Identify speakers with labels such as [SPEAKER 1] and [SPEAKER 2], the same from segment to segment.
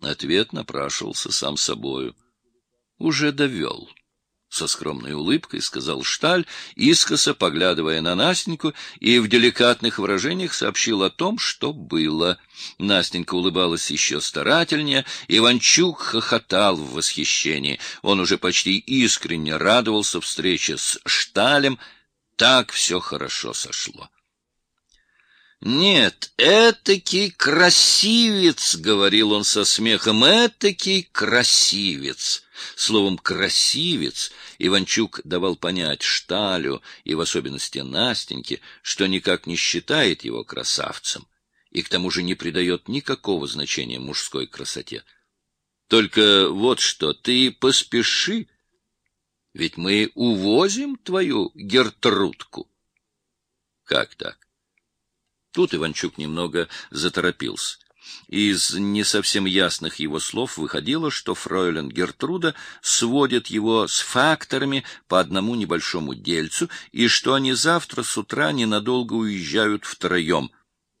[SPEAKER 1] Ответ напрашивался сам собою. Уже довел. Со скромной улыбкой сказал Шталь, искоса поглядывая на Настеньку, и в деликатных выражениях сообщил о том, что было. Настенька улыбалась еще старательнее, Иванчук хохотал в восхищении. Он уже почти искренне радовался встрече с Шталем. Так все хорошо сошло. «Нет, этакий красивец!» — говорил он со смехом. «Этакий красивец!» Словом «красивец» Иванчук давал понять Шталю и в особенности Настеньке, что никак не считает его красавцем и к тому же не придает никакого значения мужской красоте. Только вот что, ты поспеши, ведь мы увозим твою Гертрудку. Как так? Тут Иванчук немного заторопился. Из не совсем ясных его слов выходило, что фройлен Гертруда сводит его с факторами по одному небольшому дельцу, и что они завтра с утра ненадолго уезжают втроем.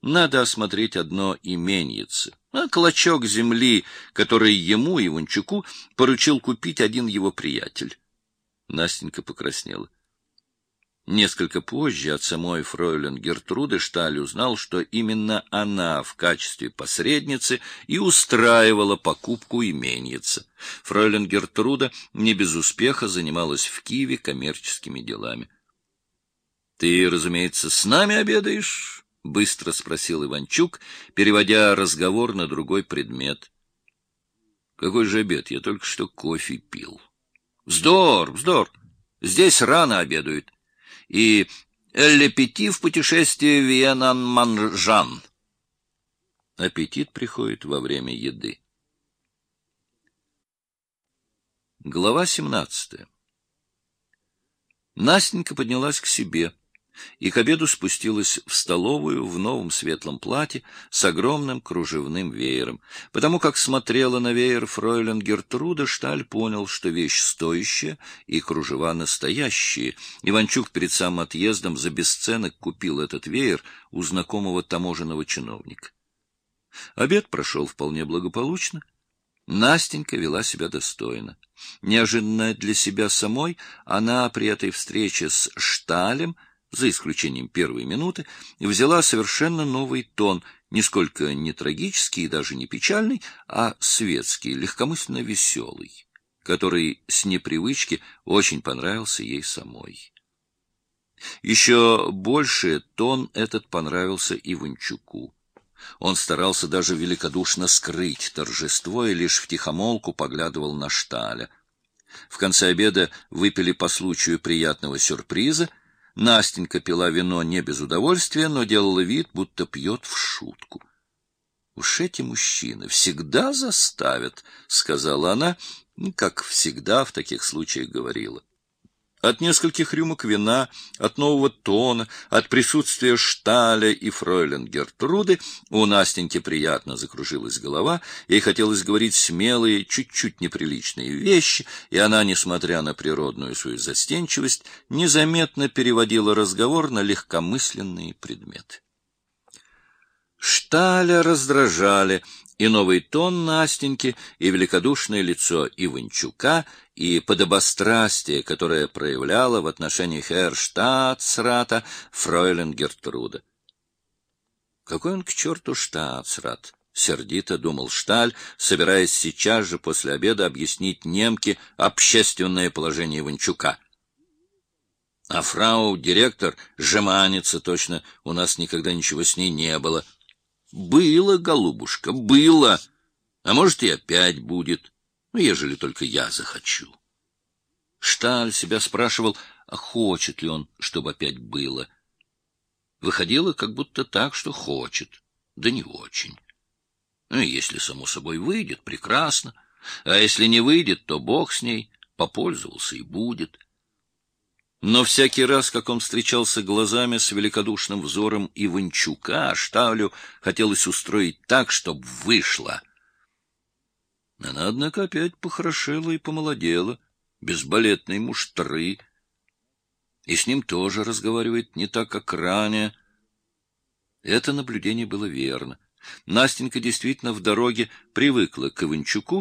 [SPEAKER 1] Надо осмотреть одно именьице, а клочок земли, который ему, Иванчуку, поручил купить один его приятель. Настенька покраснела. Несколько позже от самой фройлен Гертруды Шталь узнал, что именно она в качестве посредницы и устраивала покупку именьица. Фройлен Гертруда не без успеха занималась в Киеве коммерческими делами. — Ты, разумеется, с нами обедаешь? — быстро спросил Иванчук, переводя разговор на другой предмет. — Какой же обед? Я только что кофе пил. — Вздор, вздор! Здесь рано обедают и «Лепети в путешествие Виенан-Манжан». Аппетит приходит во время еды. Глава семнадцатая. Настенька поднялась к себе и к обеду спустилась в столовую в новом светлом платье с огромным кружевным веером. Потому как смотрела на веер фройлен Гертруда, Шталь понял, что вещь стоящая и кружева настоящие. Иванчук перед самым отъездом за бесценок купил этот веер у знакомого таможенного чиновника. Обед прошел вполне благополучно. Настенька вела себя достойно. Неожиданно для себя самой она при этой встрече с Шталем — за исключением первой минуты, взяла совершенно новый тон, нисколько не трагический и даже не печальный, а светский, легкомысленно веселый, который с непривычки очень понравился ей самой. Еще больше тон этот понравился Иванчуку. Он старался даже великодушно скрыть торжество и лишь втихомолку поглядывал на Шталя. В конце обеда выпили по случаю приятного сюрприза — Настенька пила вино не без удовольствия, но делала вид, будто пьет в шутку. — Уж эти мужчины всегда заставят, — сказала она, как всегда в таких случаях говорила. От нескольких рюмок вина, от нового тона, от присутствия Шталя и фройлен Гертруды у Настеньки приятно закружилась голова, ей хотелось говорить смелые, чуть-чуть неприличные вещи, и она, несмотря на природную свою застенчивость, незаметно переводила разговор на легкомысленные предметы. Шталя раздражали и новый тон Настеньки, и великодушное лицо Иванчука, и подобострастие, которое проявляла в отношении Херштадтсрата фройлен Гертруда. Какой он к черту штатсрат? — сердито думал Шталь, собираясь сейчас же после обеда объяснить немке общественное положение Иванчука. А фрау-директор жеманится точно, у нас никогда ничего с ней не было — было, голубушка, было. А может, и опять будет, ну, ежели только я захочу. Шталь себя спрашивал, а хочет ли он, чтобы опять было. Выходило как будто так, что хочет, да не очень. Ну, если, само собой, выйдет, прекрасно. А если не выйдет, то бог с ней, попользовался и будет. — но всякий раз, как он встречался глазами с великодушным взором Иванчука, Шталю хотелось устроить так, чтобы вышло. Она, однако, опять похорошела и помолодела, без балетной муштры, и с ним тоже разговаривает не так, как ранее. Это наблюдение было верно. Настенька действительно в дороге привыкла к Иванчуку